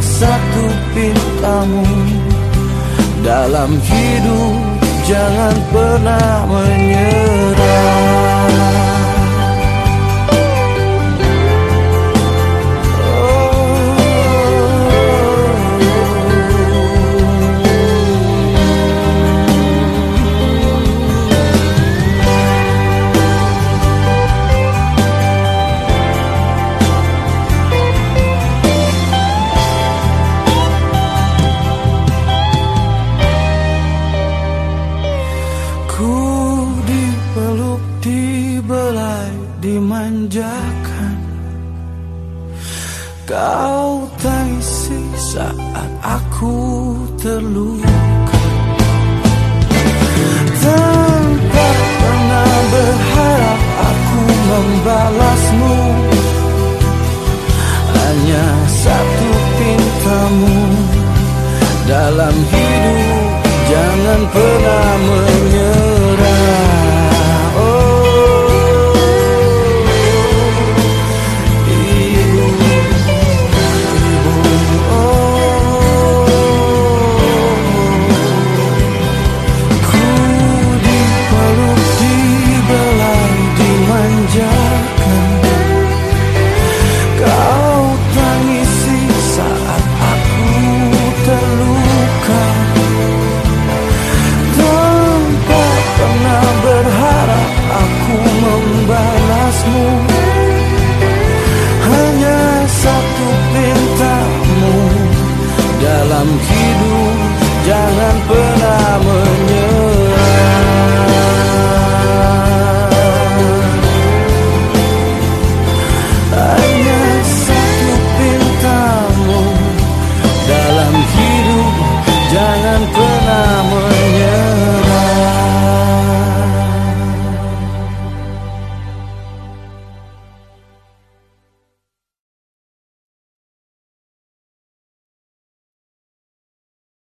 satu pintamu. Dalam hidup jangan pernah menyerah dimanjakan. Kau tangisi saat aku terluka. Tanpa pernah berharap aku membalasmu. Hanya satu pintamu. Dalam hidup jangan pernah menyerah smooth.